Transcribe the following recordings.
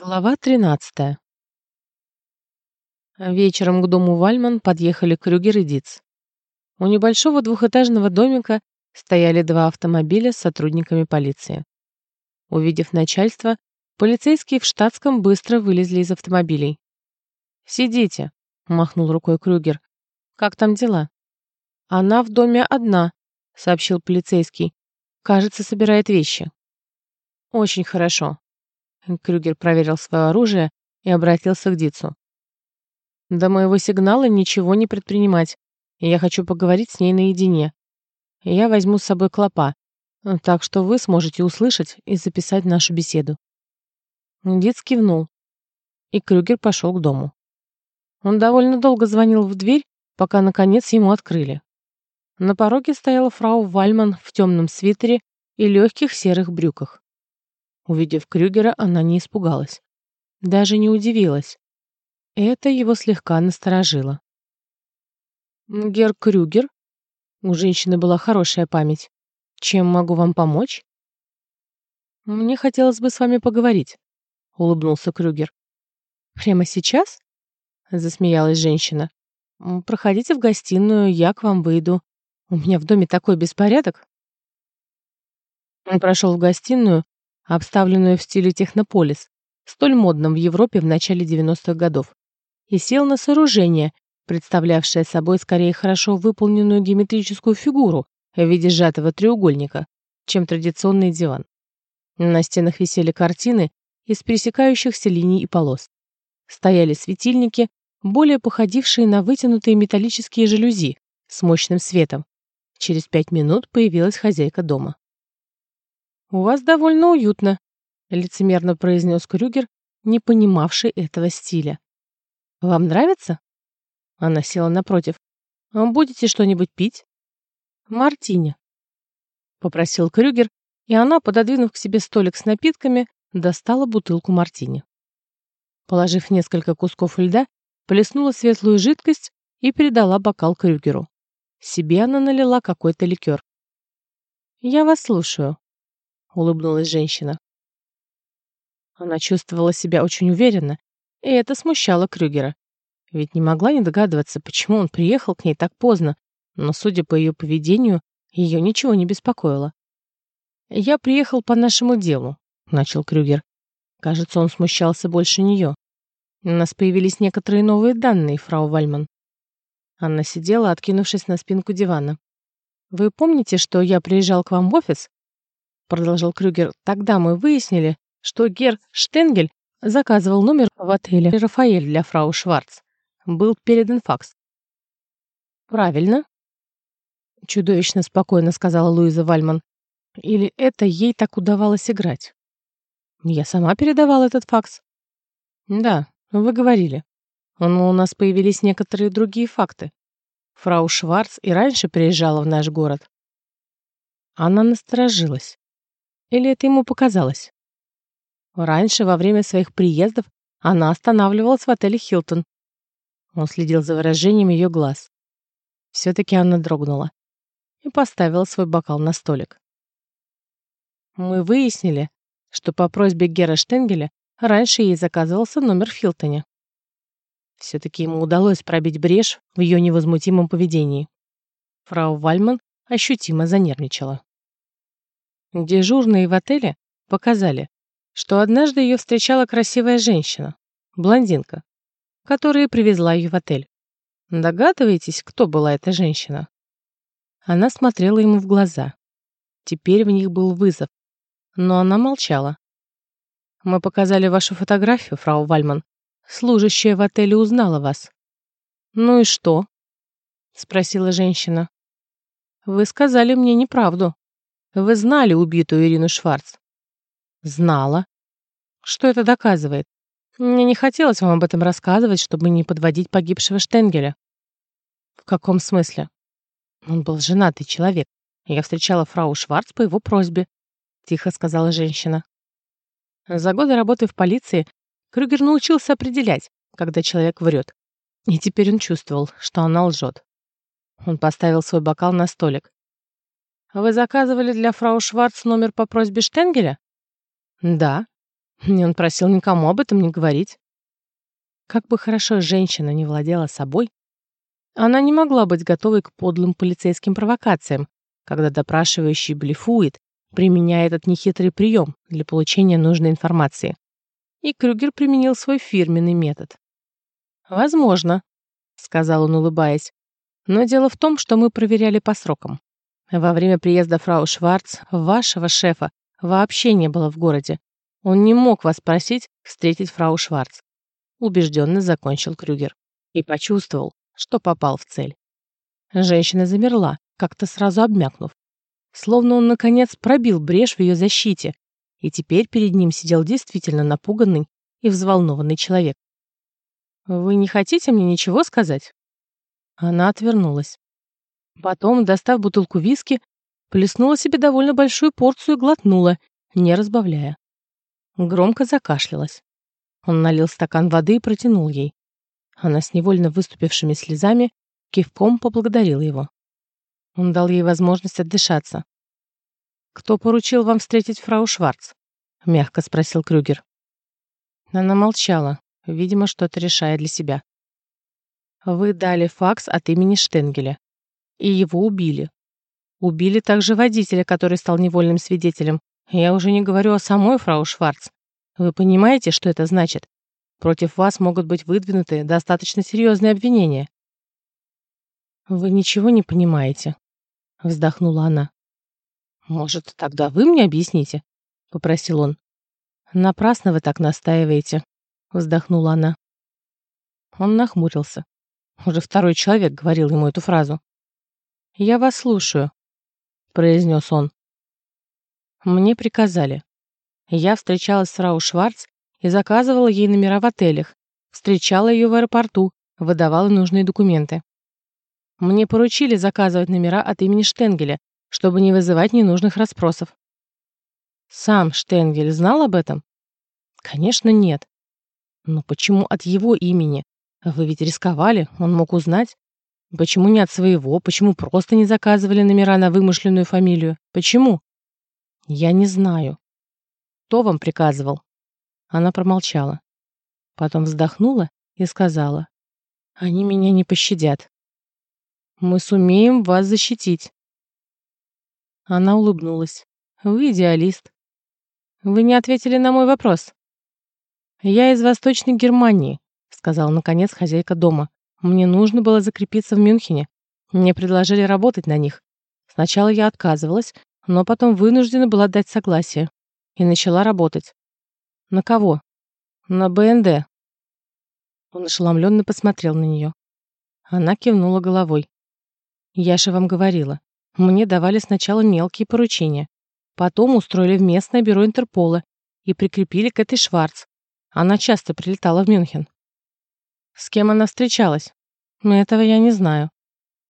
Глава 13. Вечером к дому Вальман подъехали Крюгер и Диц. У небольшого двухэтажного домика стояли два автомобиля с сотрудниками полиции. Увидев начальство, полицейские в штатском быстро вылезли из автомобилей. «Сидите», — махнул рукой Крюгер. «Как там дела?» «Она в доме одна», — сообщил полицейский. «Кажется, собирает вещи». «Очень хорошо», Крюгер проверил свое оружие и обратился к Дицу. «До моего сигнала ничего не предпринимать. Я хочу поговорить с ней наедине. Я возьму с собой клопа, так что вы сможете услышать и записать нашу беседу». Диц кивнул, и Крюгер пошел к дому. Он довольно долго звонил в дверь, пока, наконец, ему открыли. На пороге стояла фрау Вальман в темном свитере и легких серых брюках. Увидев Крюгера, она не испугалась. Даже не удивилась. Это его слегка насторожило. «Гер Крюгер?» У женщины была хорошая память. «Чем могу вам помочь?» «Мне хотелось бы с вами поговорить», — улыбнулся Крюгер. «Прямо сейчас?» — засмеялась женщина. «Проходите в гостиную, я к вам выйду. У меня в доме такой беспорядок». Он прошел в гостиную, обставленную в стиле технополис, столь модном в Европе в начале 90-х годов, и сел на сооружение, представлявшее собой скорее хорошо выполненную геометрическую фигуру в виде сжатого треугольника, чем традиционный диван. На стенах висели картины из пересекающихся линий и полос. Стояли светильники, более походившие на вытянутые металлические жалюзи с мощным светом. Через пять минут появилась хозяйка дома. «У вас довольно уютно», — лицемерно произнес Крюгер, не понимавший этого стиля. «Вам нравится?» Она села напротив. «Будете что-нибудь пить?» «Мартини», — попросил Крюгер, и она, пододвинув к себе столик с напитками, достала бутылку мартини. Положив несколько кусков льда, плеснула светлую жидкость и передала бокал Крюгеру. Себе она налила какой-то ликер. «Я вас слушаю», улыбнулась женщина. Она чувствовала себя очень уверенно, и это смущало Крюгера. Ведь не могла не догадываться, почему он приехал к ней так поздно, но, судя по ее поведению, ее ничего не беспокоило. «Я приехал по нашему делу», — начал Крюгер. Кажется, он смущался больше нее. У нас появились некоторые новые данные, фрау Вальман. Анна сидела, откинувшись на спинку дивана. «Вы помните, что я приезжал к вам в офис продолжал Крюгер, тогда мы выяснили, что Гер Штенгель заказывал номер в отеле «Рафаэль» для фрау Шварц. Был передан факс. «Правильно», — чудовищно спокойно сказала Луиза Вальман. «Или это ей так удавалось играть?» «Я сама передавала этот факс». «Да, вы говорили. Но у нас появились некоторые другие факты. Фрау Шварц и раньше приезжала в наш город». Она насторожилась. Или это ему показалось? Раньше, во время своих приездов, она останавливалась в отеле «Хилтон». Он следил за выражением ее глаз. Все-таки она дрогнула и поставила свой бокал на столик. Мы выяснили, что по просьбе Гера Штенгеля раньше ей заказывался номер в Хилтоне. Все-таки ему удалось пробить брешь в ее невозмутимом поведении. Фрау Вальман ощутимо занервничала. Дежурные в отеле показали, что однажды ее встречала красивая женщина, блондинка, которая привезла ее в отель. Догадываетесь, кто была эта женщина? Она смотрела ему в глаза. Теперь в них был вызов, но она молчала. Мы показали вашу фотографию, фрау Вальман. Служащая в отеле узнала вас. Ну и что? спросила женщина. Вы сказали мне неправду. Вы знали убитую Ирину Шварц? Знала. Что это доказывает? Мне не хотелось вам об этом рассказывать, чтобы не подводить погибшего Штенгеля. В каком смысле? Он был женатый человек. Я встречала фрау Шварц по его просьбе, тихо сказала женщина. За годы работы в полиции Крюгер научился определять, когда человек врет. И теперь он чувствовал, что она лжет. Он поставил свой бокал на столик. Вы заказывали для фрау Шварц номер по просьбе Штенгеля? Да. И он просил никому об этом не говорить. Как бы хорошо женщина не владела собой, она не могла быть готовой к подлым полицейским провокациям, когда допрашивающий блефует, применяя этот нехитрый прием для получения нужной информации. И Крюгер применил свой фирменный метод. «Возможно», — сказал он, улыбаясь. «Но дело в том, что мы проверяли по срокам. Во время приезда фрау Шварц вашего шефа вообще не было в городе. Он не мог вас просить встретить фрау Шварц. Убежденно закончил Крюгер. И почувствовал, что попал в цель. Женщина замерла, как-то сразу обмякнув. Словно он, наконец, пробил брешь в ее защите, и теперь перед ним сидел действительно напуганный и взволнованный человек. «Вы не хотите мне ничего сказать?» Она отвернулась. Потом, достав бутылку виски, плеснула себе довольно большую порцию и глотнула, не разбавляя. Громко закашлялась. Он налил стакан воды и протянул ей. Она с невольно выступившими слезами кивком поблагодарила его. Он дал ей возможность отдышаться. «Кто поручил вам встретить фрау Шварц?» — мягко спросил Крюгер. Она молчала, видимо, что-то решая для себя. «Вы дали факс от имени Штенгеля, и его убили. Убили также водителя, который стал невольным свидетелем. Я уже не говорю о самой фрау Шварц. Вы понимаете, что это значит? Против вас могут быть выдвинуты достаточно серьезные обвинения. Вы ничего не понимаете, вздохнула она. Может, тогда вы мне объясните, попросил он. Напрасно вы так настаиваете, вздохнула она. Он нахмурился. Уже второй человек говорил ему эту фразу. «Я вас слушаю», — произнес он. Мне приказали. Я встречалась с фрау Шварц и заказывала ей номера в отелях, встречала ее в аэропорту, выдавала нужные документы. Мне поручили заказывать номера от имени Штенгеля, чтобы не вызывать ненужных расспросов. Сам Штенгель знал об этом? Конечно, нет. Но почему от его имени? Вы ведь рисковали, он мог узнать. Почему не от своего? Почему просто не заказывали номера на вымышленную фамилию? Почему? Я не знаю. Кто вам приказывал? Она промолчала. Потом вздохнула и сказала. Они меня не пощадят. Мы сумеем вас защитить. Она улыбнулась. Вы идеалист. Вы не ответили на мой вопрос. Я из Восточной Германии, сказала наконец хозяйка дома. Мне нужно было закрепиться в Мюнхене. Мне предложили работать на них. Сначала я отказывалась, но потом вынуждена была дать согласие и начала работать. На кого? На БНД. Он ошеломленно посмотрел на нее. Она кивнула головой. Я же вам говорила. Мне давали сначала мелкие поручения. Потом устроили в местное бюро Интерпола и прикрепили к этой Шварц. Она часто прилетала в Мюнхен. С кем она встречалась? Этого я не знаю.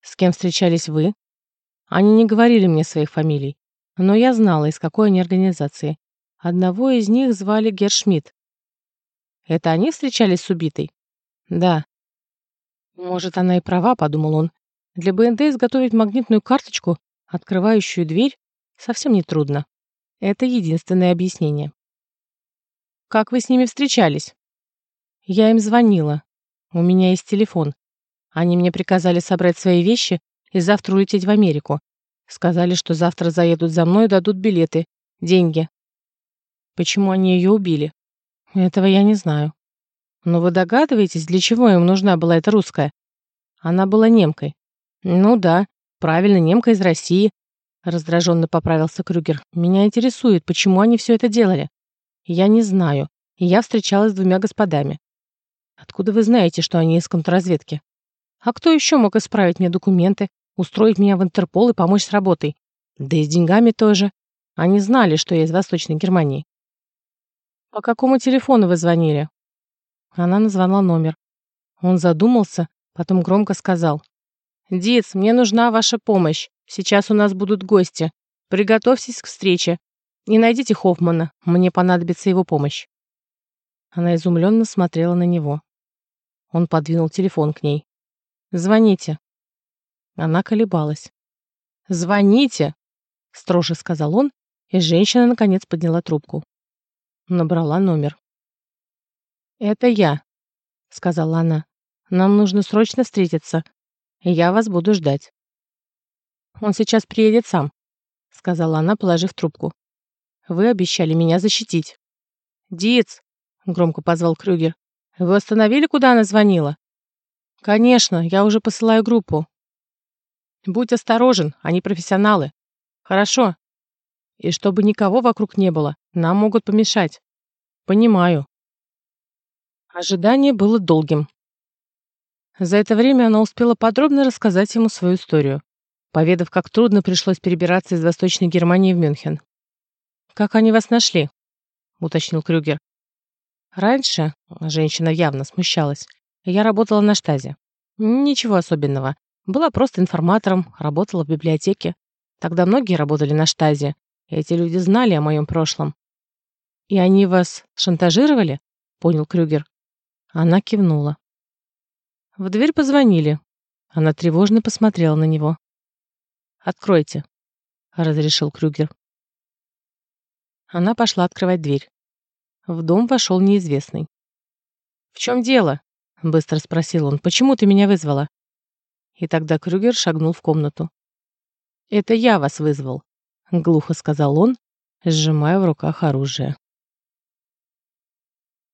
С кем встречались вы? Они не говорили мне своих фамилий, но я знала, из какой они организации. Одного из них звали Гершмидт. Это они встречались с убитой? Да. Может, она и права, подумал он. Для БНД изготовить магнитную карточку, открывающую дверь, совсем не трудно. Это единственное объяснение. Как вы с ними встречались? Я им звонила. У меня есть телефон. Они мне приказали собрать свои вещи и завтра улететь в Америку. Сказали, что завтра заедут за мной и дадут билеты, деньги. Почему они ее убили? Этого я не знаю. Но вы догадываетесь, для чего им нужна была эта русская? Она была немкой. Ну да, правильно, немка из России. Раздраженно поправился Крюгер. Меня интересует, почему они все это делали. Я не знаю. Я встречалась с двумя господами. Откуда вы знаете, что они из контрразведки? А кто еще мог исправить мне документы, устроить меня в Интерпол и помочь с работой? Да и с деньгами тоже. Они знали, что я из Восточной Германии. По какому телефону вы звонили? Она назвала номер. Он задумался, потом громко сказал. «Диц, мне нужна ваша помощь. Сейчас у нас будут гости. Приготовьтесь к встрече. Не найдите Хоффмана. Мне понадобится его помощь». Она изумленно смотрела на него. Он подвинул телефон к ней. «Звоните». Она колебалась. «Звоните!» — строже сказал он, и женщина наконец подняла трубку. набрала номер. «Это я», — сказала она. «Нам нужно срочно встретиться, я вас буду ждать». «Он сейчас приедет сам», — сказала она, положив трубку. «Вы обещали меня защитить». «Диц», — громко позвал Крюгер, — «вы остановили, куда она звонила?» «Конечно, я уже посылаю группу». «Будь осторожен, они профессионалы». «Хорошо». «И чтобы никого вокруг не было, нам могут помешать». «Понимаю». Ожидание было долгим. За это время она успела подробно рассказать ему свою историю, поведав, как трудно пришлось перебираться из Восточной Германии в Мюнхен. «Как они вас нашли?» — уточнил Крюгер. «Раньше женщина явно смущалась. Я работала на штазе. Ничего особенного. Была просто информатором, работала в библиотеке. Тогда многие работали на штазе, эти люди знали о моем прошлом. «И они вас шантажировали?» — понял Крюгер. Она кивнула. В дверь позвонили. Она тревожно посмотрела на него. «Откройте», — разрешил Крюгер. Она пошла открывать дверь. В дом вошел неизвестный. «В чем дело?» — быстро спросил он. «Почему ты меня вызвала?» И тогда Крюгер шагнул в комнату. «Это я вас вызвал», — глухо сказал он, сжимая в руках оружие.